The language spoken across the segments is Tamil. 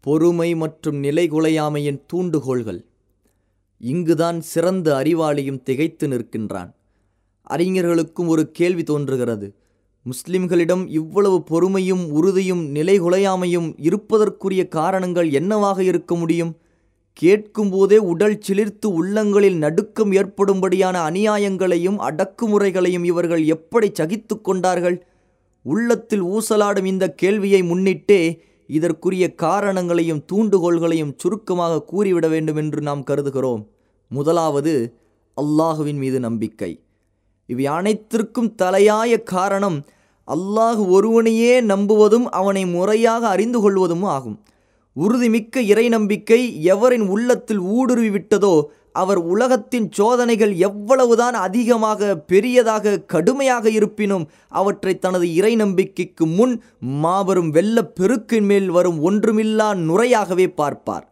பொறுமை மற்றும் நிலைகுலையாமையின் தூண்டுகோள்கள். இங்குதான் சிறந்த அறிவாளியும் திகைத்து நிற்கின்றான். அறிஞர்களுக்கும் ஒரு கேள்வி தோன்றுகிறது. முஸ்லிம்களிடம் இவ்வளவு பொறுமையும் உறுதியும் நிலைகுலையாமையும் இருப்பதற்குரிய காரணங்கள் என்னவாக இருக்க முடியும்? கேட்கும்போதே உடல் சிலிர்த்து உள்ளங்களில் நடுக்கம் ஏற்படும்படியான அநியாயங்களையும் அடக்குமுறைகளையும் இவர்கள் எப்படி சகித்து கொண்டார்கள்? உள்ளத்தில் ஊசலாடும் இந்த கேள்வியை முன்னிட்டே இதற்குரிய காரணங்களையும் தூண்டுகோள்களையும் சுருக்கமாக கூறிவிட வேண்டும் என்று நாம் கருதுகிறோம். முதலாவது அல்லாஹுவின் மீது நம்பிக்கை. இவை அனைத்திற்கும் தலையாய காரணம் அல்லாஹ் ஒருவனையே நம்புவதும் அவனை முறையாக அறிந்து கொள்வதும் ஆகும். உறுதிமிக்க இறை நம்பிக்கை எவரின் உள்ளத்தில் ஊடுருவி விட்டதோ அவர் உலகத்தின் சோதனைகள் எவ்வளவுதான் அதிகமாக பெரியதாக கடுமையாக இருப்பினும் அவற்றை தனது இறை நம்பிக்கைக்கு முன் மாபெரும் வெள்ள பெருக்கின் மேல் வரும் ஒன்றுமில்லா நுரையாகவே பார்ப்பார்.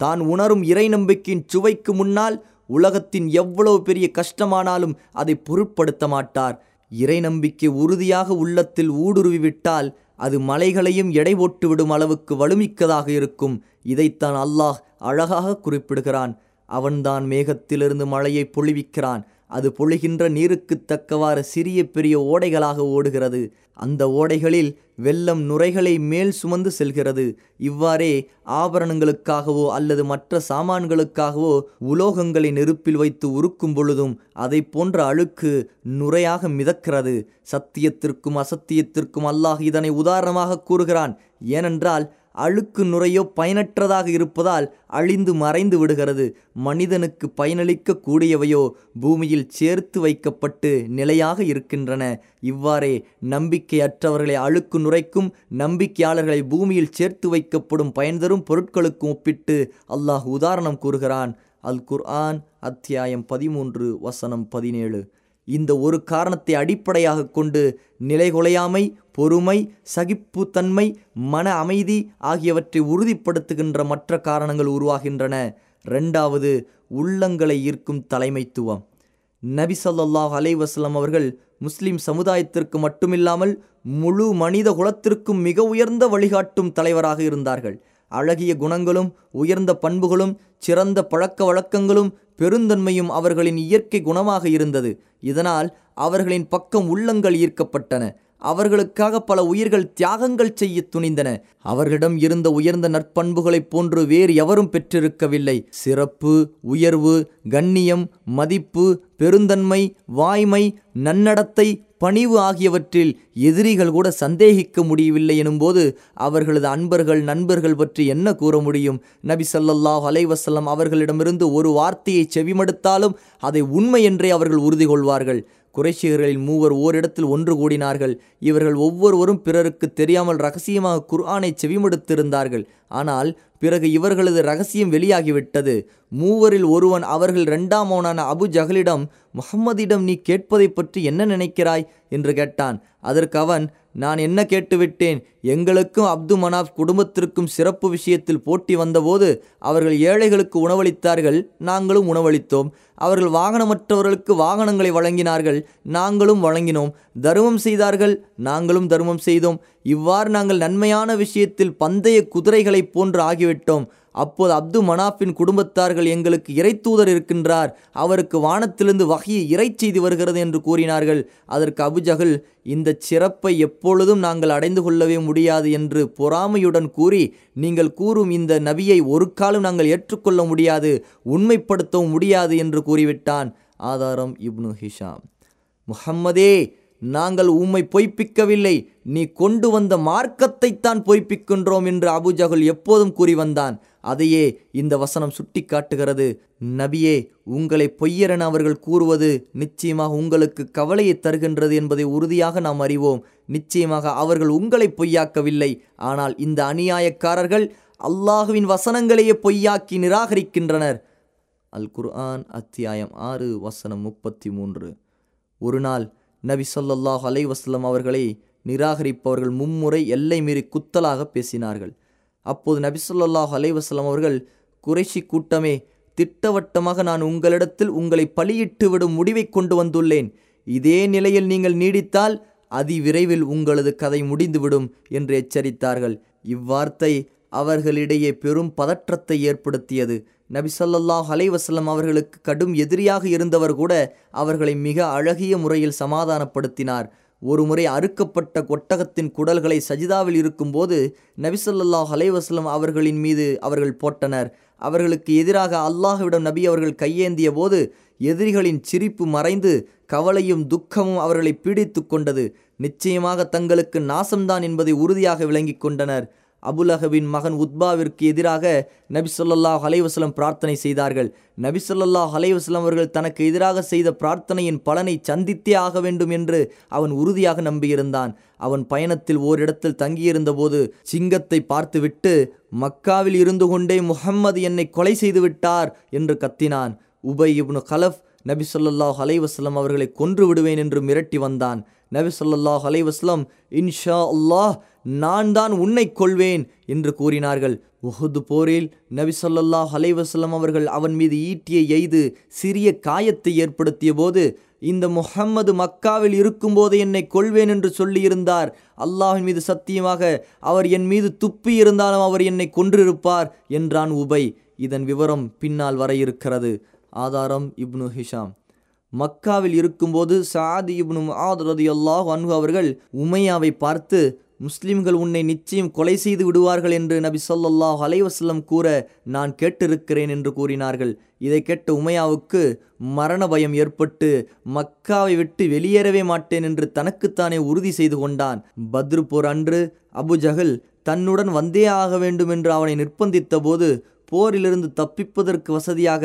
தான் உணரும் இறை நம்பிக்கையின் சுவைக்கு முன்னால் உலகத்தின் எவ்வளவு பெரிய கஷ்டமானாலும் அதை பொருட்படுத்த மாட்டார். இறை நம்பிக்கை உறுதியாக உள்ளத்தில் ஊடுருவிவிட்டால் அது மலைகளையும் எடை போட்டுவிடும் அளவுக்கு வலுமிக்கதாக இருக்கும். இதைத்தான் அல்லாஹ் அழகாக குறிப்பிடுகிறான். அவன்தான் மேகத்திலிருந்து மழையை பொழிவிக்கிறான். அது பொழிகின்ற நீருக்கு தக்கவாறு சிறிய பெரிய ஓடைகளாக ஓடுகிறது. அந்த ஓடைகளில் வெள்ளம் நுரைகளை மேல் சுமந்து செல்கிறது. இவ்வாறே ஆபரணங்களுக்காகவோ அல்லது மற்ற சாமான்களுக்காகவோ உலோகங்களை நெருப்பில் வைத்து உருக்கும் பொழுதும் அதை போன்ற அழுக்கு நுரையாக மிதக்கிறது. சத்தியத்திற்கும் அசத்தியத்திற்கும் அல்லாஹ் இதனை உதாரணமாக கூறுகிறான். ஏனென்றால் அழுக்கு நுரையோ பயனற்றதாக இருப்பதால் அழிந்து மறைந்து விடுகிறது. மனிதனுக்கு பயனளிக்க கூடியவையோ பூமியில் சேர்த்து வைக்கப்பட்டு நிலையாக இருக்கின்றன. இவ்வாறே நம்பிக்கையற்றவர்களை அழுக்கு நுரைக்கும் நம்பிக்கையாளர்களை பூமியில் சேர்த்து வைக்கப்படும் பயன் தரும் பொருட்களுக்கும் ஒப்பிட்டு அல்லாஹ் உதாரணம் கூறுகிறான். அல் குர்ஆன் அத்தியாயம் பதிமூன்று வசனம் பதினேழு. இந்த ஒரு காரணத்தை அடிப்படையாக கொண்டு நிலைகுலையாமை பொறுமை சகிப்புத்தன்மை மன அமைதி ஆகியவற்றை உறுதிப்படுத்துகின்ற மற்ற காரணங்கள் உருவாகின்றன. ரெண்டாவது உள்ளங்களை ஈர்க்கும் தலைமைத்துவம். நபி சொல்லாஹ் அலைவாஸ்லம் அவர்கள் முஸ்லிம் சமுதாயத்திற்கு மட்டுமில்லாமல் முழு மனித குலத்திற்கும் மிக உயர்ந்த வழிகாட்டும் தலைவராக இருந்தார்கள். அழகிய குணங்களும் உயர்ந்த பண்புகளும் சிறந்த பழக்க வழக்கங்களும் பெருந்தன்மையும் அவர்களின் இயற்கை குணமாக இருந்தது. இதனால் அவர்களின் பக்கம் உள்ளங்கள் ஈர்க்கப்பட்டன. அவர்களுக்காக பல உயிர்கள் தியாகங்கள் செய்ய துணிந்தன. அவர்களிடம் இருந்த உயர்ந்த நற்பண்புகளைப் போன்று வேறு எவரும் பெற்றிருக்கவில்லை. சிறப்பு உயர்வு கண்ணியம் மதிப்பு பெருந்தன்மை வாய்மை நன்னடத்தை பணிவு ஆகியவற்றில் எதிரிகள் கூட சந்தேகிக்க முடியவில்லை எனும்போது அவர்களது அன்பர்கள் நண்பர்கள் பற்றி என்ன கூற முடியும்? நபி சல்லல்லாஹ் அலைவசல்லம் அவர்களிடமிருந்து ஒரு வார்த்தையை செவிமடுத்தாலும் அதை உண்மை என்றே அவர்கள் உறுதி கொள்வார்கள். குறைஷியர்களில் மூவர் ஓரிடத்தில் ஒன்று கூடினார்கள். இவர்கள் ஒவ்வொருவரும் பிறருக்கு தெரியாமல் ரகசியமாக குர்ஆனை செவிமடுத்திருந்தார்கள். ஆனால் பிறகு இவர்களது ரகசியம் வெளியாகிவிட்டது. மூவரில் ஒருவன் அவர்கள் இரண்டாமவனான அபு ஜஹலிடம் முகம்மதிடம் நீ கேட்பதை பற்றி என்ன நினைக்கிறாய்? என்று கேட்டான். அதற்கு அவன் நான் என்ன கேட்டுவிட்டேன்? எங்களுக்கும் அப்து மனாப் குடும்பத்திற்கும் சிறப்பு விஷயத்தில் போட்டி வந்தபோது அவர்கள் ஏழைகளுக்கு உணவளித்தார்கள் நாங்களும் உணவளித்தோம். அவர்கள் வாகனமற்றவர்களுக்கு வாகனங்களை வழங்கினார்கள் நாங்களும் வழங்கினோம். தர்மம் செய்தார்கள் நாங்களும் தர்மம் செய்தோம். இவ்வாறு நாங்கள் நன்மையான விஷயத்தில் பந்தய குதிரைகளைப் போன்று ஆகிவிட்டோம். அப்போது அப்து மனாஃபின் குடும்பத்தார்கள் எங்களுக்கு இறைத்தூதர் இருக்கின்றார். அவருக்கு வானத்திலிருந்து வகையை இறை செய்து வருகிறது என்று கூறினார்கள். அதற்கு அபுஜகல் இந்த சிறப்பை எப்பொழுதும் நாங்கள் அடைந்து கொள்ளவே முடியாது என்று பொறாமையுடன் கூறி நீங்கள் கூறும் இந்த நபியை ஒரு காலம் நாங்கள் ஏற்றுக்கொள்ள முடியாது உண்மைப்படுத்தவும் முடியாது என்று கூறிவிட்டான். ஆதாரம் இப்னு ஹிஷாம். முஹம்மதே நாங்கள் உம்மை பொய்ப்பிக்கவில்லை. நீ கொண்டு வந்த மார்க்கத்தைத்தான் பொய்ப்பிக்கின்றோம் என்று அபுஜகுல் எப்போதும் கூறி வந்தான். அதையே இந்த வசனம் சுட்டி காட்டுகிறது நபியே உங்களை பொய்யரென அவர்கள் கூறுவது நிச்சயமாக உங்களுக்கு கவலையை தருகின்றது என்பதை உறுதியாக நாம் அறிவோம். நிச்சயமாக அவர்கள் உங்களை பொய்யாக்கவில்லை. ஆனால் இந்த அநியாயக்காரர்கள் அல்லாஹுவின் வசனங்களையே பொய்யாக்கி நிராகரிக்கின்றனர். அல் குர்ஆன் அத்தியாயம் ஆறு வசனம் முப்பத்தி மூன்று. ஒரு நாள் நபி சொல்லாஹ் அலைவாஸ்லம் அவர்களை நிராகரிப்பவர்கள் மும்முறை எல்லை மீறி குத்தலாக பேசினார்கள். அப்போது நபி சொல்லாஹ் அலைவாஸ்லம் அவர்கள் குறைஷி கூட்டமே திட்டவட்டமாக நான் உங்களிடத்தில் உங்களை பலியிட்டு விடும் முடிவை கொண்டு வந்துள்ளேன். இதே நிலையில் நீங்கள் நீடித்தால் அதிவிரைவில் உங்களது கதை முடிந்துவிடும் என்று எச்சரித்தார்கள். இவ்வார்த்தை அவர்களிடையே பெரும் பதற்றத்தை ஏற்படுத்தியது. நபி ஸல்லல்லாஹு அலைவசல்லம் அவர்களுக்கு கடும் எதிரியாக இருந்தவர் கூட அவர்களை மிக அழகிய முறையில் சமாதானப்படுத்தினார். ஒருமுறை அறுக்கப்பட்ட ஒட்டகத்தின் குடல்களை சஜிதாவில் இருக்கும்போது நபிசல்லாஹ் அலைவாஸ்லம் அவர்களின் மீது அவர்கள் போட்டனர். அவர்களுக்கு எதிராக அல்லாஹ்விடம் நபி அவர்கள் கையேந்திய போது எதிரிகளின் சிரிப்பு மறைந்து கவலையும் துக்கமும் அவர்களை பீடித்து கொண்டது. நிச்சயமாக தங்களுக்கு நாசம்தான் என்பதை உறுதியாக விளங்கி கொண்டனர். அபுலஹபின் மகன் உத்பாவிற்கு எதிராக நபி சொல்லாஹ் அலைவசலம் பிரார்த்தனை செய்தார்கள். நபி சொல்லாஹ் அலைவசலம் அவர்கள் தனக்கு எதிராக செய்த பிரார்த்தனையின் பலனை சந்தித்தே ஆக வேண்டும் என்று அவன் உறுதியாக நம்பியிருந்தான். அவன் பயணத்தில் ஓரிடத்தில் தங்கியிருந்தபோது சிங்கத்தை பார்த்துவிட்டு மக்காவில் இருந்து கொண்டே முஹம்மது என்னை கொலை செய்து விட்டார் என்று கத்தினான். உபை இப்னு கலஃப் நபி சொல்லாஹ் அலைவசலம் அவர்களை கொன்று விடுவேன் என்று மிரட்டி வந்தான். நபி சொல்லாஹ் அலைவாஸ்லம் இன்ஷா அல்லாஹ் நான் தான் உன்னை கொள்வேன் என்று கூறினார்கள். உஹுது போரில் நபி சொல்லாஹ் அலைவாஸ்லம் அவர்கள் அவன் மீது ஈட்டியை எய்து சிறிய காயத்தை ஏற்படுத்திய போது இந்த முஹம்மது மக்காவில் இருக்கும்போது என்னை கொள்வேன் என்று சொல்லியிருந்தார். அல்லாஹின் மீது சத்தியமாக அவர் என் மீது துப்பி இருந்தாலும் அவர் என்னை கொன்றிருப்பார் என்றான் உபை. இதன் விவரம் பின்னால் வர இருக்கிறது. ஆதாரம் இப்னு ஹிஷாம். மக்காவில் இருக்கும்போது சாதி இப்னு முஆத் ரதியல்லாஹு அன்ஹு அவர்கள் உமையாவை பார்த்து முஸ்லிம்கள் உன்னை நிச்சயம் கொலை செய்து விடுவார்கள் என்று நபி சொல்லல்லாஹ் அலைவசல்லம் கூற நான் கேட்டிருக்கிறேன் என்று கூறினார்கள். இதை கேட்ட உமையாவுக்கு மரண பயம் ஏற்பட்டு மக்காவை விட்டு வெளியேறவே மாட்டேன் என்று தனக்குத்தானே உறுதி செய்து கொண்டான். பத்ரு போர் அன்று அபுஜகல் தன்னுடன் வந்தே ஆக வேண்டும் என்று அவனை நிர்பந்தித்த போது போரிலிருந்து தப்பிப்பதற்கு வசதியாக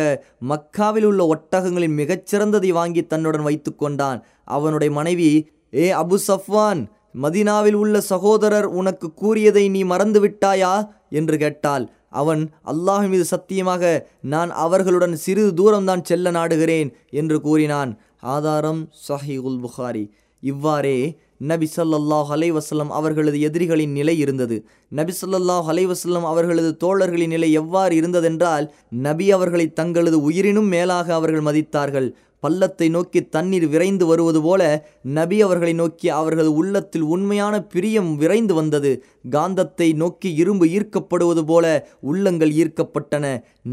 மக்காவில் உள்ள ஒட்டகங்களின் மிகச்சிறந்ததை வாங்கி தன்னுடன் வைத்து கொண்டான். அவனுடைய மனைவி ஏ அபு சஃப்வான் மதினாவில் உள்ள சகோதரர் உனக்கு கூறியதை நீ மறந்து விட்டாயா என்று கேட்டாள். அவன் அல்லாஹ் மீது சத்தியமாக நான் அவர்களுடன் சிறிது தூரம்தான் செல்ல நாடுகிறேன் என்று கூறினான். ஆதாரம் சஹி உல் புகாரி. இவ்வாறே நபி ஸல்லல்லாஹு அலைவசல்லம் அவர்களது எதிரிகளின் நிலை இருந்தது. நபி ஸல்லல்லாஹு அலைவசல்லம் அவர்களது தோழர்களின் நிலை எவ்வாறு இருந்ததென்றால் நபி அவர்களை தங்களது உயிரினும் மேலாக அவர்கள் மதித்தார்கள். பள்ளத்தை நோக்கி தண்ணீர் விரைந்து வருவது போல நபி அவர்களை நோக்கி அவர்களது உள்ளத்தில் உண்மையான பிரியம் விரைந்து வந்தது. காந்தத்தை நோக்கி இரும்பு ஈர்க்கப்படுவது போல உள்ளங்கள் ஈர்க்கப்பட்டன.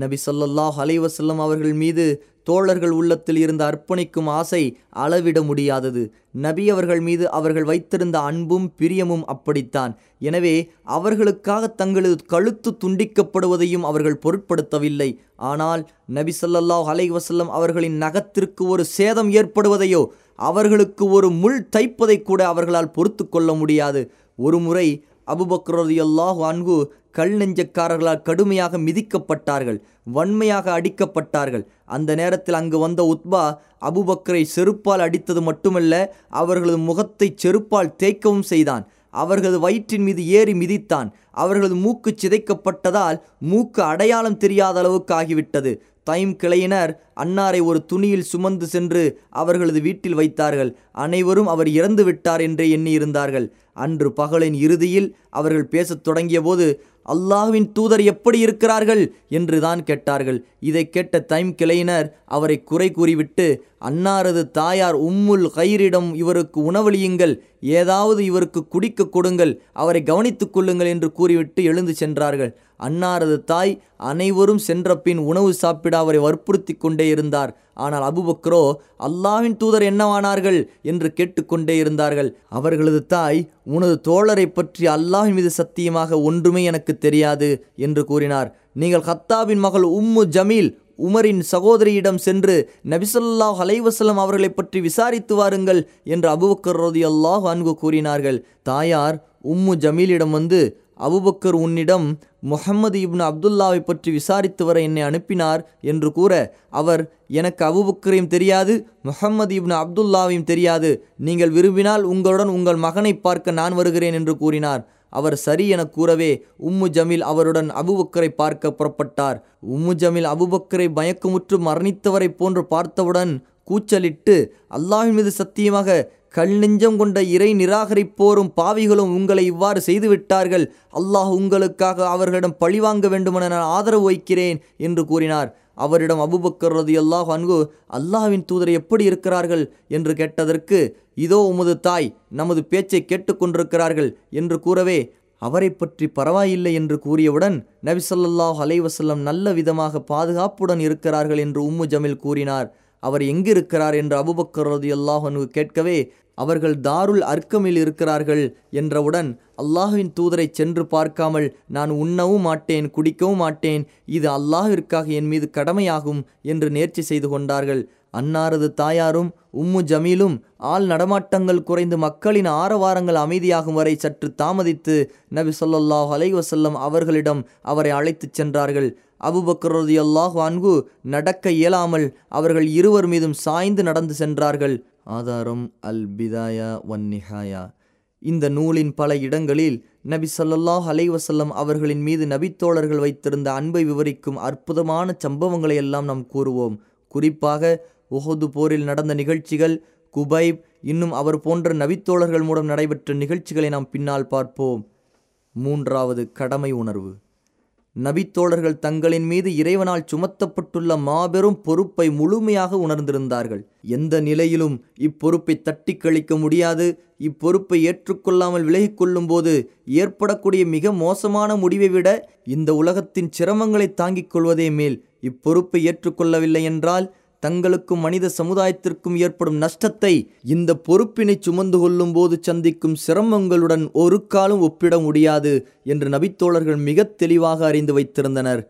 நபி சொல்லல்லாஹ் அலைவசல்லம் அவர்கள் மீது தோழர்கள் உள்ளத்தில் இருந்த அர்ப்பணிக்கும் ஆசை அளவிட முடியாதது. நபி அவர்கள் மீது அவர்கள் வைத்திருந்த அன்பும் பிரியமும் அப்படித்தான். எனவே அவர்களுக்காக தங்களது கழுத்து துண்டிக்கப்படுவதையும் அவர்கள் பொருட்படுத்தவில்லை. ஆனால் நபி ஸல்லல்லாஹு அலைஹி வசல்லம் அவர்களின் நகத்திற்கு ஒரு சேதம் ஏற்படுவதையோ அவர்களுக்கு ஒரு முள் தைப்பதை கூட அவர்களால் பொறுத்து கொள்ள முடியாது. ஒரு முறை அபுபக்ரதியல்லாஹு அன்கு கல் நெஞ்சக்காரர்களால் கடுமையாக மிதிக்கப்பட்டார்கள் வன்மையாக அடிக்கப்பட்டார்கள். அந்த நேரத்தில் அங்கு வந்த உத்பா அபுபக்கரை செருப்பால் அடித்தது மட்டுமல்ல அவர்களது முகத்தை செருப்பால் தேய்க்கவும் செய்தான். அவர்களது வயிற்றின் மீது ஏறி மிதித்தான். அவர்களது மூக்கு சிதைக்கப்பட்டதால் மூக்கு அடையாளம் தெரியாத அளவுக்கு ஆகிவிட்டது தைம் கிளையினர் அன்னாரை ஒரு துணியில் சுமந்து சென்று அவர்களது வீட்டில் வைத்தார்கள். அனைவரும் அவர் இறந்து விட்டார் என்றே எண்ணியிருந்தார்கள். அன்று பகலின் இறுதியில் அவர்கள் பேசத் தொடங்கியபோது அல்லாஹ்வின் தூதர் எப்படி இருக்கிறார்கள் என்று தான் கேட்டார்கள். இதை கேட்ட தைம் கிளையினர் அவரை குறை கூறிவிட்டு அன்னாரது தாயார் உம்முல் கயிரிடம் இவருக்கு உணவளியுங்கள் ஏதாவது இவருக்கு குடிக்க கொடுங்கள் அவரை கவனித்துக் கொள்ளுங்கள் என்று கூறிவிட்டு எழுந்து சென்றார்கள். அன்னாரது தாய் அனைவரும் சென்றபின் உணவு சாப்பிட அவரை வற்புறுத்தி கொண்டே இருந்தார். ஆனால் அபுபக்ரோ அல்லாவின் தூதர் என்னவானார்கள்? என்று கேட்டுக்கொண்டே இருந்தார்கள். அவர்களது தாய் உனது தோழரை பற்றி அல்லாஹின் மீது சத்தியமாக ஒன்றுமே எனக்கு தெரியாது என்று கூறினார். நீங்கள் ஹத்தாவின் மகள் உம்மு ஜமீல் உமரின் சகோதரியிடம் சென்று நபிசல்லாஹ் ஹலைவசலம் அவர்களை பற்றி விசாரித்து வாருங்கள் என்று அபுபக்கர் ரோதி அல்லாஹ் அன்பு கூறினார்கள். தாயார் உம்மு ஜமீலிடம் வந்து அபுபக்கர் உன்னிடம் முஹம்மது இப்னு அப்துல்லாவை பற்றி விசாரித்து வர என்னை அனுப்பினார் என்று கூற அவர் எனக்கு அபுபக்கரையும் தெரியாது முஹம்மது இப்னு அப்துல்லாவையும் தெரியாது. நீங்கள் விரும்பினால் உங்களுடன் உங்கள் மகனை பார்க்க நான் வருகிறேன் என்று கூறினார். அவர் சரி என கூறவே உம்மு ஜமீல் அவருடன் அபுபக்கரை பார்க்க புறப்பட்டார். உம்மு ஜமீல் அபுபக்கரை பயக்கமுற்று மரணித்தவரை போன்று பார்த்தவுடன் கூச்சலிட்டு அல்லாஹின் மீது சத்தியமாக கல் நெஞ்சம் கொண்ட இறை நிராகரிப்போரும் பாவிகளும் உங்களை இவ்வாறு செய்துவிட்டார்கள். அல்லாஹ் உங்களுக்காக அவர்களிடம் பழிவாங்க வேண்டுமென நான் ஆதரவு வைக்கிறேன் என்று கூறினார். அவரிடம் அபுபக்கர் ரதி அல்லாஹ் அன்கு அல்லாஹ்வின் தூதர் எப்படி இருக்கிறார்கள்? என்று கேட்டதற்கு இதோ உமது தாய் நமது பேச்சை கேட்டுக்கொண்டிருக்கிறார்கள் என்று கூறவே அவரை பற்றி பரவாயில்லை என்று கூறியவுடன் நபிசல்லாஹ் அலைவசல்லம் நல்ல விதமாக பாதுகாப்புடன் இருக்கிறார்கள் என்று உம்மு ஜமில் கூறினார். அவர் எங்கிருக்கிறார் என்று அபுபக்கர் ரலியல்லாஹு அல்லாஹனு கேட்கவே அவர்கள் தாருல் அர்க்கமில் இருக்கிறார்கள் என்றவுடன் அல்லாஹுவின் தூதரை சென்று பார்க்காமல் நான் உண்ணவும் மாட்டேன் குடிக்கவும் மாட்டேன் இது அல்லாஹிற்காக என் மீது கடமையாகும் என்று நேர்ச்சி செய்து கொண்டார்கள். அன்னாரது தாயாரும் உம்மு ஜமீலும் ஆள் நடமாட்டங்கள் குறைந்து மக்களின் ஆரவாரங்கள் அமைதியாகும் வரை சற்று தாமதித்து நபி சொல்லாஹ் அலைவசல்லம் அவர்களிடம் அவரை அழைத்துச் சென்றார்கள். அபுபக்கர் ரலியல்லாஹு அன்கு நடக்க இயலாமல் அவர்கள் இருவர் மீதும் சாய்ந்து நடந்து சென்றார்கள். ஆதாரம் அல் பிதாயா வன் நிஹாயா. இந்த நூலின் பல இடங்களில் நபி ஸல்லல்லாஹு அலைவசல்லம் அவர்களின் மீது நபித்தோழர்கள் வைத்திருந்த அன்பை விவரிக்கும் அற்புதமான சம்பவங்களை எல்லாம் நாம் கூறுவோம். குறிப்பாக உஹது போரில் நடந்த நிகழ்ச்சிகள் குபைப் இன்னும் அவர் போன்ற நபித்தோழர்கள் மூலம் நடைபெற்ற நிகழ்ச்சிகளை நாம் பின்னால் பார்ப்போம். மூன்றாவது கடமை உணர்வு. நபித்தோழர்கள் தங்களின் மீது இறைவனால் சுமத்தப்பட்டுள்ள மாபெரும் பொறுப்பை முழுமையாக உணர்ந்திருந்தார்கள். எந்த நிலையிலும் இப்பொறுப்பை தட்டி கழிக்க முடியாது. இப்பொறுப்பை ஏற்றுக்கொள்ளாமல் விலகி கொள்ளும் போது ஏற்படக்கூடிய மிக மோசமான முடிவை விட இந்த உலகத்தின் சிரமங்களை தாங்கிக் கொள்வதே மேல் இப்பொறுப்பை ஏற்றுக்கொள்ளவில்லை என்றால் தங்களுக்கும் மனித சமுதாயத்திற்கும் ஏற்படும் நஷ்டத்தை இந்த பொறுப்பினை சுமந்து கொள்ளும் போது சந்திக்கும் சிரமங்களுடன் ஒரு காலம் ஒப்பிட முடியாது என்று நபித்தோழர்கள் மிக தெளிவாக அறிந்து வைத்திருந்தனர்.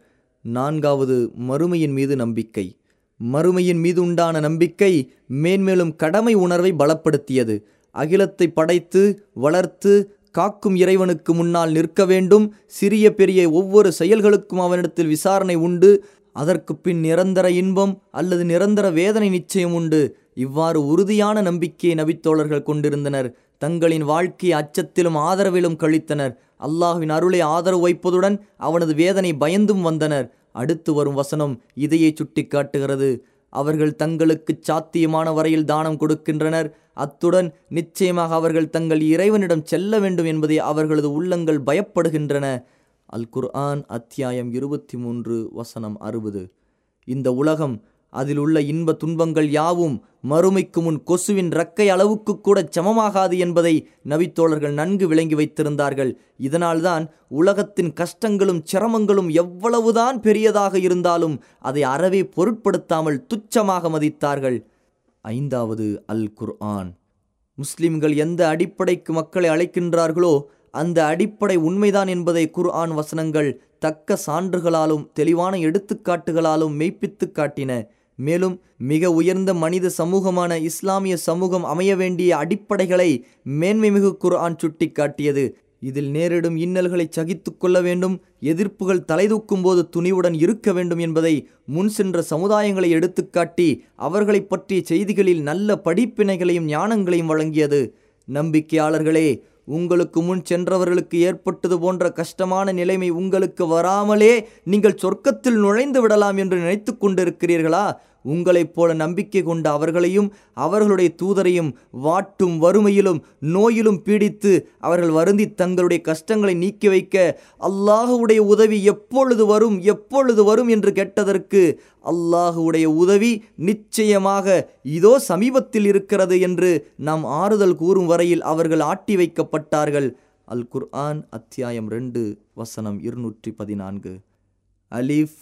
நான்காவது மறுமையின் மீது நம்பிக்கை. மறுமையின் மீது உண்டான நம்பிக்கை மேன்மேலும் கடமை உணர்வை பலப்படுத்தியது. அகிலத்தை படைத்து வளர்த்து காக்கும் இறைவனுக்கு முன்னால் நிற்க வேண்டும். சிறிய பெரிய ஒவ்வொரு செயல்களுக்கும் அவனிடத்தில் விசாரணை உண்டு. அதற்கு பின் நிரந்தர இன்பம் அல்லது நிரந்தர வேதனை நிச்சயம் உண்டு. இவ்வாறு உறுதியான நம்பிக்கையை நபித்தோழர்கள் கொண்டிருந்தனர். தங்களின் வாழ்க்கையை அச்சத்திலும் ஆதரவிலும் கழித்தனர். அல்லாஹ்வின் அருளை ஆதரவு வைப்பதுடன் அவனது வேதனை பயந்தும் வந்தனர். அடுத்து வரும் வசனம் இதையே சுட்டி காட்டுகிறது அவர்கள் தங்களுக்கு சாத்தியமான வரையில் தானம் கொடுக்கின்றனர். அத்துடன் நிச்சயமாக அவர்கள் தங்கள் இறைவனிடம் செல்ல வேண்டும் என்பதை அவர்களது உள்ளங்கள் பயப்படுகின்றன. அல் குர்ஆன் அத்தியாயம் இருபத்தி மூன்று வசனம் அறுபது. இந்த உலகம் அதில் உள்ள இன்ப துன்பங்கள் யாவும் மறுமைக்கு முன் கொசுவின் ரக்கை அளவுக்கு கூட சமமாகாது என்பதை நபித்தோழர்கள் நன்கு விளங்கி வைத்திருந்தார்கள். இதனால்தான் உலகத்தின் கஷ்டங்களும் சிரமங்களும் எவ்வளவுதான் பெரியதாக இருந்தாலும் அதை அறவே பொருட்படுத்தாமல் துச்சமாக மதித்தார்கள். ஐந்தாவது அல் குர்ஆன் முஸ்லிம்கள் எந்த அடிப்படைக்கு மக்களை அழைக்கின்றார்களோ அந்த அடிப்படை உண்மைதான் என்பதை குர்ஆன் வசனங்கள் தக்க சான்றுகளாலும் தெளிவான எடுத்துக்காட்டுகளாலும் மெய்ப்பித்து காட்டின. மேலும் மிக உயர்ந்த மனித சமூகமான இஸ்லாமிய சமூகம் அமைய வேண்டிய அடிப்படைகளை மேன்மைமிகு குர்ஆன் சுட்டிக்காட்டியது. இதில் நேரிடும் இன்னல்களை சகித்து கொள்ள வேண்டும் எதிர்ப்புகள் தலைதூக்கும் போது துணிவுடன் இருக்க வேண்டும் என்பதை முன் சென்ற சமுதாயங்களை எடுத்துக்காட்டி அவர்களை பற்றிய செய்திகளில் நல்ல படிப்பினைகளையும் ஞானங்களையும் வழங்கியது. நம்பிக்கையாளர்களே உங்களுக்கு முன் சென்றவர்களுக்கு ஏற்பட்டது போன்ற கஷ்டமான நிலைமை உங்களுக்கு வராமலே நீங்கள் சொர்க்கத்தில் நுழைந்து விடலாம் என்று நினைத்து கொண்டிருக்கிறீர்களா? உங்களைப் போல நம்பிக்கை கொண்ட அவர்களையும் அவர்களுடைய தூதரையும் வாட்டும் வறுமையிலும் நோயிலும் பீடித்து அவர்கள் வருந்தி தங்களுடைய கஷ்டங்களை நீக்கி வைக்க அல்லாஹுடைய உதவி எப்பொழுது வரும் எப்பொழுது வரும் என்று கேட்டதற்கு அல்லாஹுடைய உதவி நிச்சயமாக இதோ சமீபத்தில் இருக்கிறது என்று நாம் ஆறுதல் கூறும் வரையில் அவர்கள் ஆட்டி வைக்கப்பட்டார்கள். அல் குர்ஆன் அத்தியாயம் ரெண்டு வசனம் இருநூற்றி பதினான்கு. அலிஃப்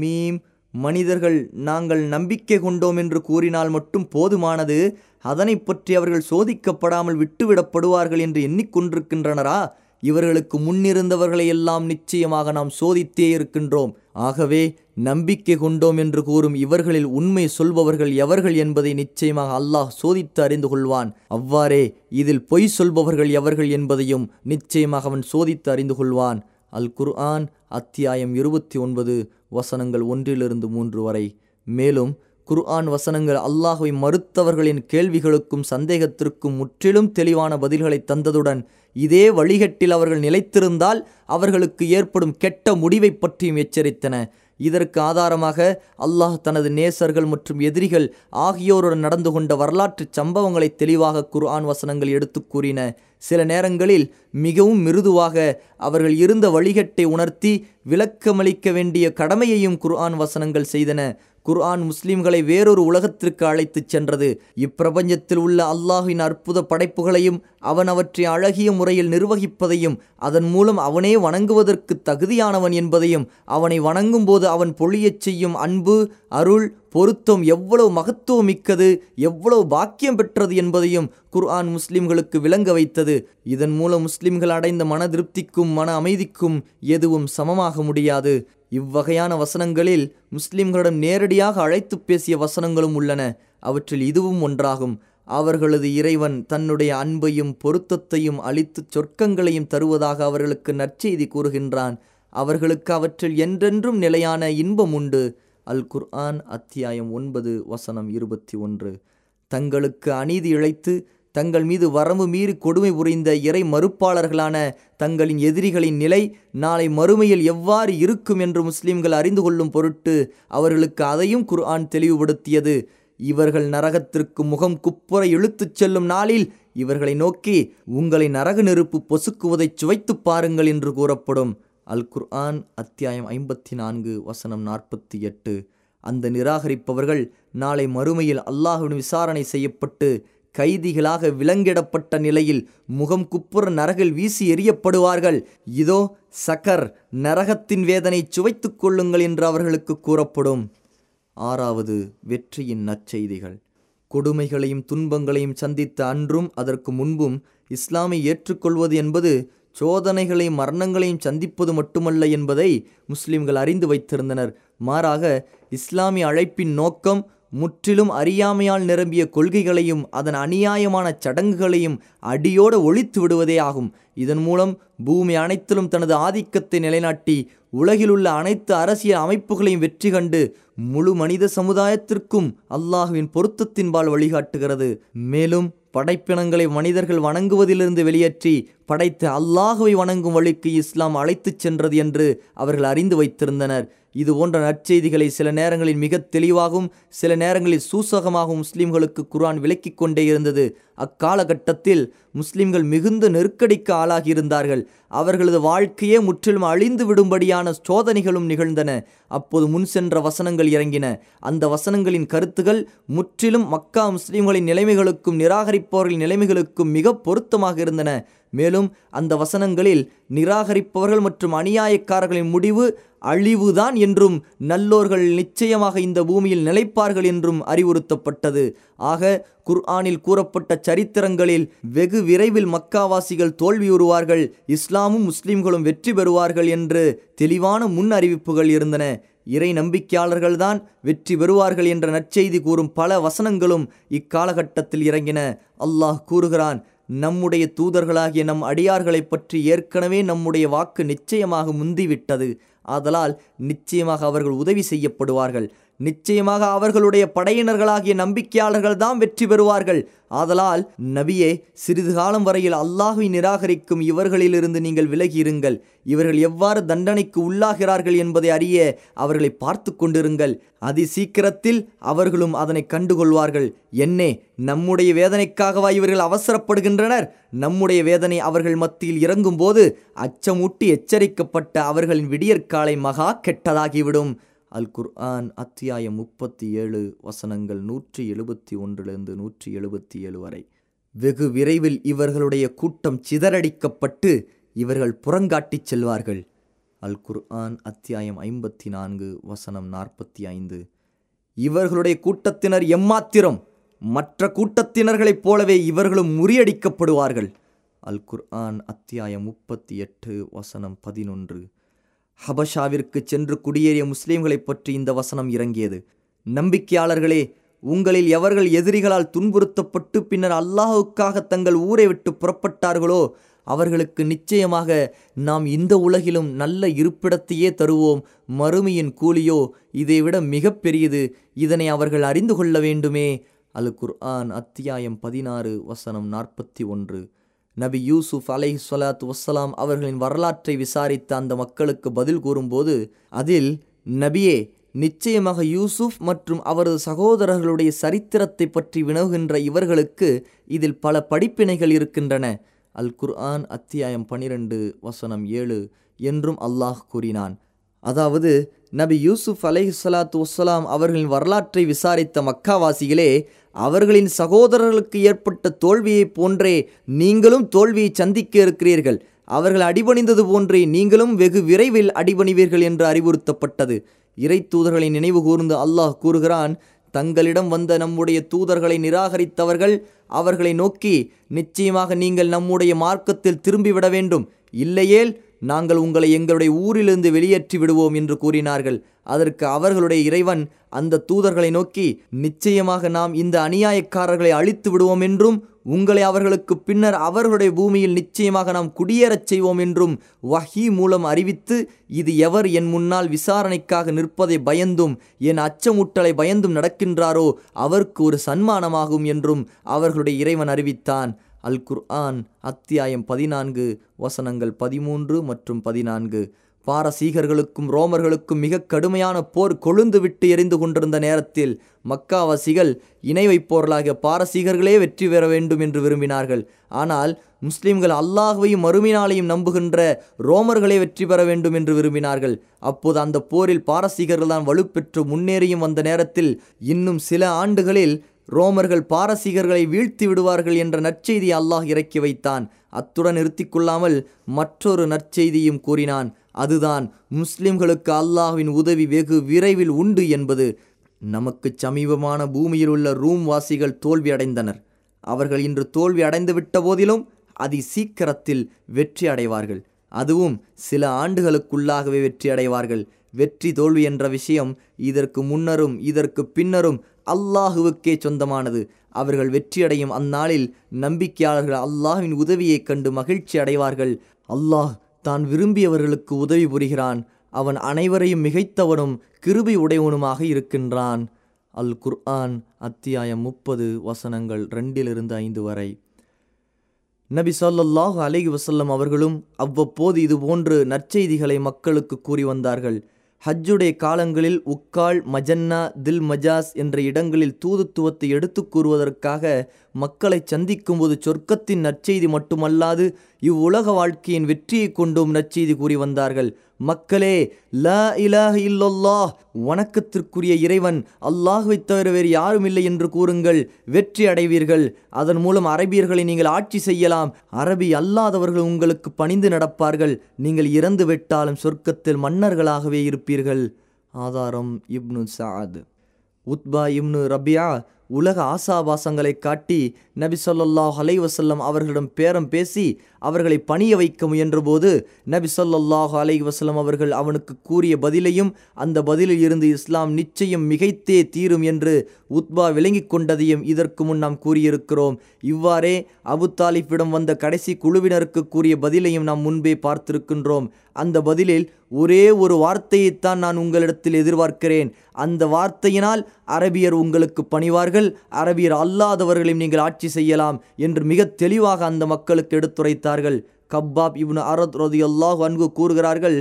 மீம் மனிதர்கள் நாங்கள் நம்பிக்கை கொண்டோம் என்று கூறினால் மட்டும் போதுமானது. அதனை பற்றி அவர்கள் சோதிக்கப்படாமல் விட்டுவிடப்படுவார்கள் என்று எண்ணிக்கொண்டிருக்கின்றனரா? இவர்களுக்கு முன்னிருந்தவர்களை எல்லாம் நிச்சயமாக நாம் சோதித்தே இருக்கின்றோம். ஆகவே நம்பிக்கை கொண்டோம் என்று கூறும் இவர்களில் உண்மை சொல்பவர்கள் எவர்கள் என்பதை நிச்சயமாக அல்லாஹ் சோதித்து அறிந்து கொள்வான். அவ்வாறே இதில் பொய் சொல்பவர்கள் எவர்கள் என்பதையும் நிச்சயமாக அவன் சோதித்து அறிந்து கொள்வான். அல் குர்ஆன் அத்தியாயம் இருபத்தி ஒன்பது வசனங்கள் ஒன்றிலிருந்து மூன்று வரை. மேலும் குர்ஆன் வசனங்கள் அல்லாஹுவை மறுத்தவர்களின் கேள்விகளுக்கும் சந்தேகத்திற்கும் முற்றிலும் தெளிவான பதில்களை தந்ததுடன் இதே வழிகட்டில் அவர்கள் நிலைத்திருந்தால் அவர்களுக்கு ஏற்படும் கெட்ட முடிவை பற்றியும் எச்சரித்தன. இதற்கு ஆதாரமாக அல்லாஹ் தனது நேசர்கள் மற்றும் எதிரிகள் ஆகியோருடன் நடந்து கொண்ட வரலாற்று சம்பவங்களை தெளிவாக குர்ஆன் வசனங்கள் எடுத்து கூறின. சில நேரங்களில் மிகவும் மிருதுவாக அவர்கள் இருந்த வழிகட்டை உணர்த்தி விளக்கமளிக்க வேண்டிய கடமையையும் குர்ஆன் வசனங்கள் செய்தன. குர்ஆன் முஸ்லிம்களை வேறொரு உலகத்திற்கு அழைத்துச் சென்றது. இப்பிரபஞ்சத்தில் உள்ள அல்லாஹின் அற்புத படைப்புகளையும் அவன் அவற்றை அழகிய முறையில் நிர்வகிப்பதையும் அதன் மூலம் அவனே வணங்குவதற்கு தகுதியானவன் என்பதையும் அவனை வணங்கும்போது அவன் பொழியச் செய்யும் அன்பு அருள் பொருத்தம் எவ்வளவு மகத்துவம் மிக்கது எவ்வளவு பாக்கியம் பெற்றது என்பதையும் குர்ஆன் முஸ்லிம்களுக்கு விளங்க வைத்தது. இதன் மூலம் முஸ்லிம்கள் அடைந்த மன திருப்திக்கும் மன அமைதிக்கும் எதுவும் சமமாக முடியாது. இவ்வகையான வசனங்களில் முஸ்லிம்களிடம் நேரடியாக அழைத்து பேசிய வசனங்களும் உள்ளன. அவற்றில் இதுவும் ஒன்றாகும். அவர்களது இறைவன் தன்னுடைய அன்பையும் பொருத்தத்தையும் அளித்து சொர்க்கங்களையும் தருவதாக அவர்களுக்கு நற்செய்தி கூறுகின்றான். அவர்களுக்கு அவற்றில் என்றென்றும் நிலையான இன்பம் உண்டு. அல் குர்ஆன் அத்தியாயம் ஒன்பது வசனம் இருபத்தி ஒன்று. தங்களுக்கு அநீதி இழைத்து தங்கள் மீது வரம்பு மீறி கொடுமை புரிந்த இறை மறுப்பாளர்களான தங்களின் எதிரிகளின் நிலை நாளை மறுமையில் எவ்வாறு இருக்கும் என்று முஸ்லிம்கள் அறிந்து கொள்ளும் பொருட்டு அவர்களுக்கு அதையும் குர்ஆன் தெளிவுபடுத்தியது. இவர்கள் நரகத்திற்கு முகம் குப்புற இழுத்துச் செல்லும் நாளில் இவர்களை நோக்கி உங்களை நரக நெருப்பு பொசுக்குவதைச் சுவைத்துப் பாருங்கள் என்று கூறப்படும். அல் குர்ஆன் அத்தியாயம் ஐம்பத்தி நான்கு வசனம் நாற்பத்தி எட்டு. அந்த நிராகரிப்பவர்கள் நாளை மறுமையில் அல்லாஹுடன் விசாரணை செய்யப்பட்டு கைதிகளாக விலங்கிடப்பட்ட நிலையில் முகம் குப்புற நரகில் வீசி எறியப்படுவார்கள். இதோ சக்கர் நரகத்தின் வேதனை சுவைத்து கொள்ளுங்கள் என்று அவர்களுக்கு கூறப்படும். ஆறாவது வெற்றியின் நற்செய்திகள். கொடுமைகளையும் துன்பங்களையும் சந்தித்த அன்றும் அதற்கு முன்பும் இஸ்லாமை ஏற்றுக்கொள்வது என்பது சோதனைகளையும் மரணங்களையும் சந்திப்பது மட்டுமல்ல என்பதை முஸ்லிம்கள் அறிந்து வைத்திருந்தனர். மாறாக இஸ்லாமிய அழைப்பின் நோக்கம் முற்றிலும் அறியாமையால் நிரம்பிய கொள்கைகளையும் அதன் அநியாயமான சடங்குகளையும் அடியோடு ஒழித்து விடுவதே ஆகும். இதன் மூலம் பூமி அனைத்திலும் தனது ஆதிக்கத்தை நிலைநாட்டி உலகிலுள்ள அனைத்து அரசியல் அமைப்புகளையும் வெற்றி கண்டு முழு மனித சமுதாயத்திற்கும் அல்லாஹுவின் பொருத்தத்தின்பால் வழிகாட்டுகிறது. மேலும் படைப்பினங்களை மனிதர்கள் வணங்குவதிலிருந்து வெளியேற்றி படைத்த அல்லாஹுவை வணங்கும் வழிக்கு இஸ்லாம் அழைத்துச் சென்றது என்று அவர்கள் அறிந்து வைத்திருந்தனர். இது போன்ற நற்செய்திகளை சில நேரங்களில் மிக தெளிவாகவும் சில நேரங்களில் சூசகமாகவும் முஸ்லிம்களுக்கு குரான் விளக்கிக் கொண்டே இருந்தது. அக்காலகட்டத்தில் முஸ்லிம்கள் மிகுந்த நெருக்கடிக்கு ஆளாகியிருந்தார்கள். அவர்களது வாழ்க்கையே முற்றிலும் அழிந்து விடும்படியான சோதனைகளும் நிகழ்ந்தன. அப்போது முன் சென்ற வசனங்கள் இறங்கின. அந்த வசனங்களின் கருத்துகள் முற்றிலும் மக்கா முஸ்லிம்களின் நிலைமைகளுக்கும் நிராகரிப்பவர்களின் நிலைமைகளுக்கும் மிக பொருத்தமாக இருந்தன. மேலும் அந்த வசனங்களில் நிராகரிப்பவர்கள் மற்றும் அநியாயக்காரர்களின் முடிவு அழிவுதான் என்றும் நல்லோர்கள் நிச்சயமாக இந்த பூமியில் நிலைப்பார்கள் என்றும் அறிவுறுத்தப்பட்டது. ஆக குர்ஆனில் கூறப்பட்ட சரித்திரங்களில் வெகு விரைவில் மக்காவாசிகள் தோல்வியுறுவார்கள் இஸ்லாமும் முஸ்லிம்களும் வெற்றி பெறுவார்கள் என்று தெளிவான முன் அறிவிப்புகள் இருந்தன. இறை நம்பிக்கையாளர்கள்தான் வெற்றி பெறுவார்கள் என்ற நற்செய்தி கூறும் பல வசனங்களும் இக்காலகட்டத்தில் இறங்கின. அல்லாஹ் கூறுகிறான் நம்முடைய தூதர்களாகிய நம் அடியார்களைப் பற்றி ஏற்கனவே நம்முடைய வாக்கு நிச்சயமாக முந்திவிட்டது. ஆதலால் நிச்சயமாக அவர்கள் உதவி செய்யப்படுவார்கள். நிச்சயமாக அவர்களுடைய படையினர்களாகிய நம்பிக்கையாளர்கள் தான் வெற்றி பெறுவார்கள். ஆதலால் நபியே சிறிது காலம் வரையில் அல்லாஹை நிராகரிக்கும் இவர்களிலிருந்து நீங்கள் விலகியிருங்கள். இவர்கள் எவ்வாறு தண்டனைக்கு உள்ளாகிறார்கள் என்பதை அறிய அவர்களை பார்த்து கொண்டிருங்கள். அதி சீக்கிரத்தில் அவர்களும் அதனை கண்டுகொள்வார்கள். என்னே நம்முடைய வேதனைக்காகவா இவர்கள் அவசரப்படுகின்றனர்? நம்முடைய வேதனை அவர்கள் மத்தியில் இறங்கும் போது அச்சமூட்டி எச்சரிக்கப்பட்ட அவர்களின் விடியற்காலை மகா கெட்டதாகிவிடும். அல் குர்ஆன் அத்தியாயம் முப்பத்தி ஏழு வசனங்கள் நூற்றி எழுபத்தி ஒன்றிலிருந்து நூற்றி எழுபத்தி ஏழு வரை. வெகு விரைவில் இவர்களுடைய கூட்டம் சிதறடிக்கப்பட்டு இவர்கள் புறங்காட்டிச் செல்வார்கள். அல் குர்ஆன் அத்தியாயம் ஐம்பத்தி நான்கு வசனம் நாற்பத்தி ஐந்து. இவர்களுடைய கூட்டத்தினர் எம்மாத்திரம்? மற்ற கூட்டத்தினர்களைப் போலவே இவர்களும் முறியடிக்கப்படுவார்கள். அல் குர்ஆன் அத்தியாயம் முப்பத்தி எட்டு வசனம் பதினொன்று. ஹபஷாவிற்கு சென்று குடியேறிய முஸ்லீம்களைப் பற்றி இந்த வசனம் இறங்கியது. நம்பிக்கையாளர்களே உங்களில் எவர்கள் எதிரிகளால் துன்புறுத்தப்பட்டு பின்னர் அல்லாஹுக்காக தங்கள் ஊரை விட்டு புறப்பட்டார்களோ அவர்களுக்கு நிச்சயமாக நாம் இந்த உலகிலும் நல்ல இருப்பிடத்தையே தருவோம். மறுமையின் கூலியோ இதைவிட மிக பெரியது இதனை அவர்கள் அறிந்து கொள்ள வேண்டுமே. அல் குர்ஆன் அத்தியாயம் பதினாறு வசனம் நாற்பத்தி ஒன்று. நபி யூசுப் அலை சொலாத் வசலாம் அவர்களின் வரலாற்றை விசாரித்த அந்த மக்களுக்கு பதில் கூறும்போது அதில் நபியே நிச்சயமாக யூசுப் மற்றும் அவரது சகோதரர்களுடைய சரித்திரத்தை பற்றி வினவுகின்ற இவர்களுக்கு இதில் பல படிப்பினைகள் இருக்கின்றன. அல் குர்ஆன் அத்தியாயம் பனிரெண்டு வசனம் ஏழு என்றும் அல்லாஹ் கூறினான். அதாவது நபி யூசுப் அலைஹிஸ்ஸலாத்து வசலாம் அவர்களின் வரலாற்றை விசாரித்த மக்காவாசிகளே அவர்களின் சகோதரர்களுக்கு ஏற்பட்ட தோல்வியைப் போன்றே நீங்களும் தோல்வியை சந்திக்க இருக்கிறீர்கள். அவர்கள் அடிபணிந்தது போன்றே நீங்களும் வெகு விரைவில் அடிபணிவீர்கள் என்று அறிவுறுத்தப்பட்டது. இறை தூதர்களை நினைவு கூர்ந்து அல்லாஹ் கூறுகிறான் தங்களிடம் வந்த நம்முடைய தூதர்களை நிராகரித்தவர்கள் அவர்களை நோக்கி நிச்சயமாக நீங்கள் நம்முடைய மார்க்கத்தில் திரும்பிவிட வேண்டும். இல்லையேல் நாங்கள் உங்களை எங்களுடைய ஊரிலிருந்து வெளியேற்றி விடுவோம் என்று கூறினார்கள். அதற்கு அவர்களுடைய இறைவன் அந்த தூதர்களை நோக்கி நிச்சயமாக நாம் இந்த அநியாயக்காரர்களை அழித்து விடுவோம் என்றும் உங்களை அவர்களுக்கு பின்னர் அவர்களுடைய பூமியில் நிச்சயமாக நாம் குடியேறச் செய்வோம் என்றும் வஹி மூலம் அறிவித்து இது எவர் என் முன்னால் விசாரணைக்காக நிற்பதை பயந்தும் என் அச்சமூட்டலை பயந்தும் நடக்கின்றாரோ அவருக்கு ஒரு சன்மானமாகும் என்றும் அவர்களுடைய இறைவன் அறிவித்தான். அல் குர்ஆன் அத்தியாயம் பதினான்கு வசனங்கள் பதிமூன்று மற்றும் பதினான்கு. பாரசீகர்களுக்கும் ரோமர்களுக்கும் மிக கடுமையான போர் கொழுந்து விட்டு எரிந்து கொண்டிருந்த நேரத்தில் மக்காவாசிகள் இணை வைப்போர்களாக பாரசீகர்களே வெற்றி பெற வேண்டும் என்று விரும்பினார்கள். ஆனால் முஸ்லிம்கள் அல்லாஹுவையும் மறுமினாலையும் நம்புகின்ற ரோமர்களே வெற்றி பெற வேண்டும் என்று விரும்பினார்கள். அப்போது அந்த போரில் பாரசீகர்கள் தான் வலுப்பெற்று முன்னேறியும் வந்த நேரத்தில் இன்னும் சில ஆண்டுகளில் ரோமர்கள் பாரசீகர்களை வீழ்த்தி விடுவார்கள் என்ற நற்செய்தி அல்லாஹ் இறக்கி வைத்தான். அத்துடன் நிறுத்தி கொள்ளாமல் மற்றொரு நற்செய்தியும் கூறினான். அதுதான் முஸ்லிம்களுக்கு அல்லாஹ்வின் உதவி வெகு விரைவில் உண்டு என்பது. நமக்கு சமீபமான பூமியில் உள்ள ரூம் வாசிகள் தோல்வி அடைந்தனர். அவர்கள் இன்று தோல்வி அடைந்து விட்ட போதிலும் அதி சீக்கிரத்தில் வெற்றி அடைவார்கள். அதுவும் சில ஆண்டுகளுக்குள்ளாகவே வெற்றி அடைவார்கள். வெற்றி தோல்வி என்ற விஷயம் இதற்கு முன்னரும் இதற்கு பின்னரும் அல்லாஹுவுக்கே சொந்தமானது. அவர்கள் வெற்றியடையும் அந்நாளில் நம்பிக்கையாளர்கள் அல்லாஹ்வின் உதவியைக் கண்டு மகிழ்ச்சி அடைவார்கள். அல்லாஹ் தான் விரும்பியவர்களுக்கு உதவி புரிகிறான். அவன் அனைவரையும் மிகைத்தவனும் கிருபை உடையவனுமாக இருக்கின்றான். அல் குர்ஆன் அத்தியாயம் முப்பது வசனங்கள் ரெண்டிலிருந்து ஐந்து வரை. நபி ஸல்லல்லாஹு அலிஹி வசல்லம் அவர்களும் அவ்வப்போது இதுபோன்று நற்செய்திகளை மக்களுக்கு கூறி வந்தார்கள். ஹஜ்ஜுடைய காலங்களில் உக்கால் மஜன்னா தில் மஜாஸ் என்ற இடங்களில் தூதுத்துவத்தை எடுத்துக் கூறுவதற்காக மக்களை சந்திக்கும்போது சொர்க்கத்தின் நற்செய்தி மட்டுமல்லாது இவ்வுலக வாழ்க்கையின் வெற்றியை கொண்டும் நற்செய்தி கூறி வந்தார்கள். மக்களே ல இலாஹ இல்லல்லாஹ் வணக்கத்திற்குரிய இறைவன் அல்லாஹுவை தவிர வேறு யாரும் இல்லை என்று கூறுங்கள். வெற்றி அடைவீர்கள். அதன் மூலம் அரபியர்களை நீங்கள் ஆட்சி செய்யலாம். அரபி அல்லாதவர்கள் உங்களுக்கு பணிந்து நடப்பார்கள். நீங்கள் இறந்து விட்டாலும் சொர்க்கத்தில் மன்னர்களாகவே இருப்பீர்கள். ஆதாரம் இப்னு சாத் உத்பா இப்னு ரபியா உலக ஆசாபாசங்களை காட்டி நபி சொல்லாஹ் அலைவசல்லம் அவர்களிடம் பேரம் பேசி அவர்களை பணிய வைக்க முயன்றபோது நபி சொல்லாஹ் அலைவசல்லம் அவர்கள் அவனுக்கு கூறிய பதிலையும் அந்த பதிலில் இருந்து இஸ்லாம் நிச்சயம் மிகைத்தே தீரும் என்று உத்பா விளங்கிக் கொண்டதையும் இதற்கு முன் நாம் கூறியிருக்கிறோம். இவ்வாறே அபு தாலிஃபிடம் வந்த கடைசி குழுவினருக்கு கூறிய பதிலையும் நாம் முன்பே பார்த்திருக்கின்றோம். அந்த பதிலில் ஒரே ஒரு வார்த்தையைத்தான் நான் உங்களிடத்தில் எதிர்பார்க்கிறேன். அந்த வார்த்தையினால் அரபியர் உங்களுக்கு பணிவார்கள் அரபியர் அல்லாதவர்களையும் நீங்கள் ஆட்சி செய்யலாம் என்று மிக தெளிவாக அந்த மக்களுக்கு எடுத்துரைத்தார்கள். கப்பாப் இப்னு அரத் ரதியல்லாஹ் அன்பு கூறுகிறார்கள்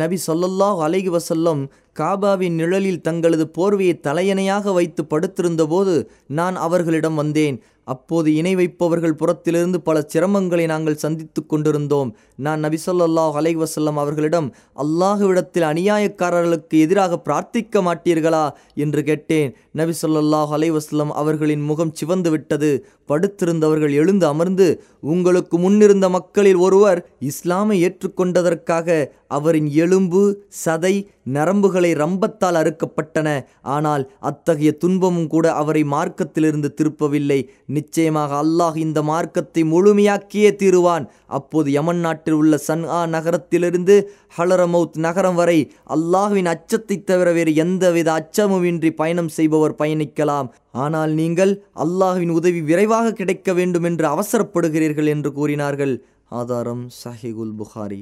நபி சொல்லல்லாஹ் அலைகி வசல்லம் காபாவின் நிழலில் தங்களது போர்வையை தலையணையாக வைத்து படுத்திருந்தபோது நான் அவர்களிடம் வந்தேன். அப்போது இணை வைப்பவர்கள் புறத்திலிருந்து பல சிரமங்களை நாங்கள் சந்தித்து கொண்டிருந்தோம். நான் நபிசல்லாஹ் அலை வசல்லம் அவர்களிடம் அல்லாஹுவிடத்தில் அநியாயக்காரர்களுக்கு எதிராக பிரார்த்திக்க மாட்டீர்களா? என்று கேட்டேன். நபி சொல்லாஹ் அலை வசல்லம் அவர்களின் முகம் சிவந்து விட்டது. படுத்திருந்தவர்கள் எழுந்து அமர்ந்து உங்களுக்கு முன்னிருந்த மக்களில் ஒருவர் இஸ்லாமை ஏற்றுக்கொண்டதற்காக அவரின் எலும்பு சதை நரம்புகளை ரம்பத்தால் அறுக்கப்பட்டன. ஆனால் அத்தகைய துன்பமும் கூட அவரை மார்க்கத்திலிருந்து திருப்பவில்லை. நிச்சயமாக அல்லாஹ் இந்த மார்க்கத்தை முழுமையாக்கியே தீருவான். அப்போது யமன் நாட்டில் உள்ள சன்ஆ நகரத்திலிருந்து ஹலரமௌத் நகரம் வரை அல்லாஹுவின் அச்சத்தை தவிர வேறு எந்தவித அச்சமுமின்றி பயணம் செய்பவர் பயணிக்கலாம். ஆனால் நீங்கள் அல்லாஹுவின் உதவி விரைவாக கிடைக்க வேண்டும் என்று அவசரப்படுகிறீர்கள் என்று கூறினார்கள். ஆதாரம் சஹிகுல் புகாரி.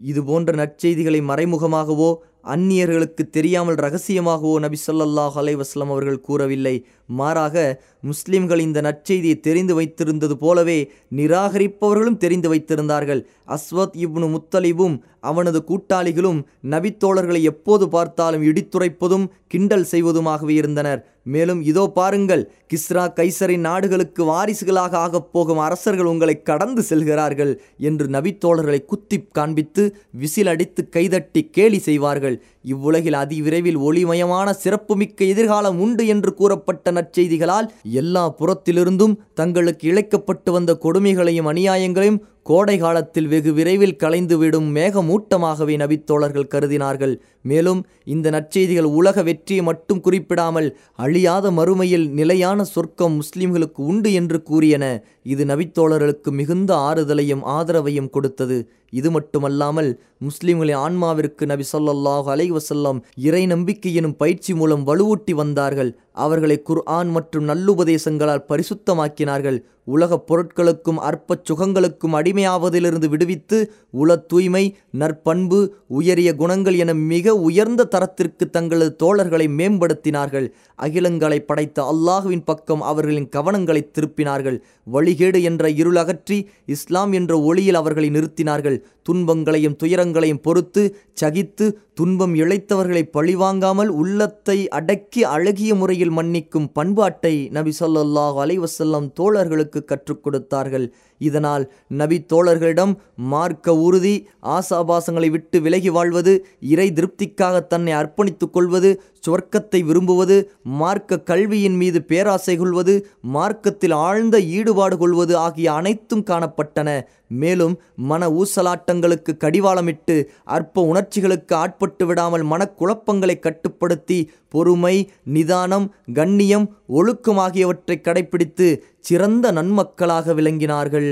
இது போன்ற நற்செய்திகளை மறைமுகமாகவோ அந்நியர்களுக்கு தெரியாமல் ரகசியமாகவோ நபி சொல்லாஹ் அலைவாஸ்லாம் அவர்கள் கூறவில்லை. மாறாக முஸ்லிம்கள் இந்த நற்செய்தியை தெரிந்து வைத்திருந்தது போலவே நிராகரிப்பவர்களும் தெரிந்து வைத்திருந்தார்கள். அஸ்வத் இப்னு முத்தலிபும் அவனது கூட்டாளிகளும் நபித்தோழர்களை எப்போது பார்த்தாலும் இடித்துரைப்பதும் கிண்டல் செய்வதுமாகவே இருந்தனர். மேலும் இதோ பாருங்கள் கிஸ்ரா கைசரின் நாடுகளுக்கு வாரிசுகளாக ஆகப் போகும் அரசர்கள் உங்களை கடந்து செல்கிறார்கள் என்று நபித்தோழர்களை குத்தி காண்பித்து விசில் அடித்து கைதட்டி கேலி செய்வார்கள். இவ்வுலகில் அதிவிரைவில் ஒளிமயமான சிறப்புமிக்க எதிர்காலம் உண்டு என்று கூறப்பட்ட நற்செய்திகளால் எல்லா புறத்திலிருந்தும் தங்களுக்கு இழைக்கப்பட்டு வந்த கொடுமைகளையும் அநியாயங்களையும் கோடை காலத்தில் வெகு விரைவில் கலைந்துவிடும் மேகமூட்டமாகவே நபித்தோழர்கள் கருதினார்கள். மேலும் இந்த நற்செய்திகள் உலக வெற்றியை மட்டும் குறிப்பிடாமல் அழியாத மறுமையில் நிலையான சொர்க்கம் முஸ்லிம்களுக்கு உண்டு என்று கூறியன. இது நபித்தோழர்களுக்கு மிகுந்த ஆறுதலையும் ஆதரவையும் கொடுத்தது. இது மட்டுமல்லாமல் முஸ்லிம்களின் ஆன்மாவிற்கு நபி சொல்லாஹு அலை வசல்லம் இறை நம்பிக்கை எனும் பயிற்சி மூலம் வலுவூட்டி வந்தார்கள். அவர்களை குர்ஆன் மற்றும் நல்லுபதேசங்களால் பரிசுத்தமாக்கினார்கள். உலகப் பொருட்களுக்கும் அற்பச் சுகங்களுக்கும் அடிமையாவதிலிருந்து விடுவித்து உல தூய்மை நற்பண்பு உயரிய குணங்கள் என மிக உயர்ந்த தரத்திற்கு தங்களது தோழர்களை மேம்படுத்தினார்கள். அகிலங்களை படைத்த அல்லாஹுவின் பக்கம் அவர்களின் கவனங்களை திருப்பினார்கள். வழிகேடு என்ற இருள் அகற்றி இஸ்லாம் என்ற ஒளியில் அவர்களை நிறுத்தினார்கள். துன்பங்களையும் துயரங்களையும் பொறுத்து சகித்து துன்பம் இழைத்தவர்களை பழிவாங்காமல் உள்ளத்தை அடக்கி அழகிய முறையில் மன்னிக்கும் பண்பாட்டை நபி சொல்லாஹ் அலைவசல்லம் தோழர்களுக்கு கற்றுக் கொடுத்தார்கள். இதனால் நபி தோழர்களிடம் மார்க்க உறுதி ஆசாபாசங்களை விட்டு விலகி வாழ்வது இறை திருப்திக்காக தன்னை அர்ப்பணித்துக் கொள்வது சொர்க்கத்தை விரும்புவது மார்க்க கல்வியின் மீது பேராசை கொள்வது மார்க்கத்தில் ஆழ்ந்த ஈடுபாடு கொள்வது ஆகிய அனைத்தும் காணப்பட்டன. மேலும் மன ஊசலாட்டங்களுக்கு கடிவாளமிட்டு அற்ப உணர்ச்சிகளுக்கு ஆட்பட்டு விடாமல் மனக்குழப்பங்களை கட்டுப்படுத்தி பொறுமை நிதானம் கண்ணியம் ஒழுக்கம் ஆகியவற்றை கடைபிடித்து சிறந்த நன்மக்களாக விளங்கினார்கள்.